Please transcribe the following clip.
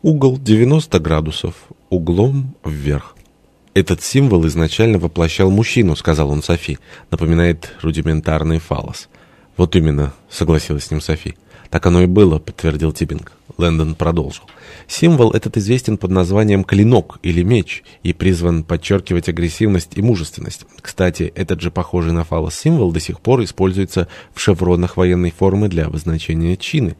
Угол 90 градусов, углом вверх. «Этот символ изначально воплощал мужчину», — сказал он Софи. «Напоминает рудиментарный фалос». «Вот именно», — согласилась с ним Софи. «Так оно и было», — подтвердил Тибинг. Лэндон продолжил. Символ этот известен под названием «клинок» или «меч» и призван подчеркивать агрессивность и мужественность. Кстати, этот же похожий на фалос символ до сих пор используется в шевронах военной формы для обозначения чины.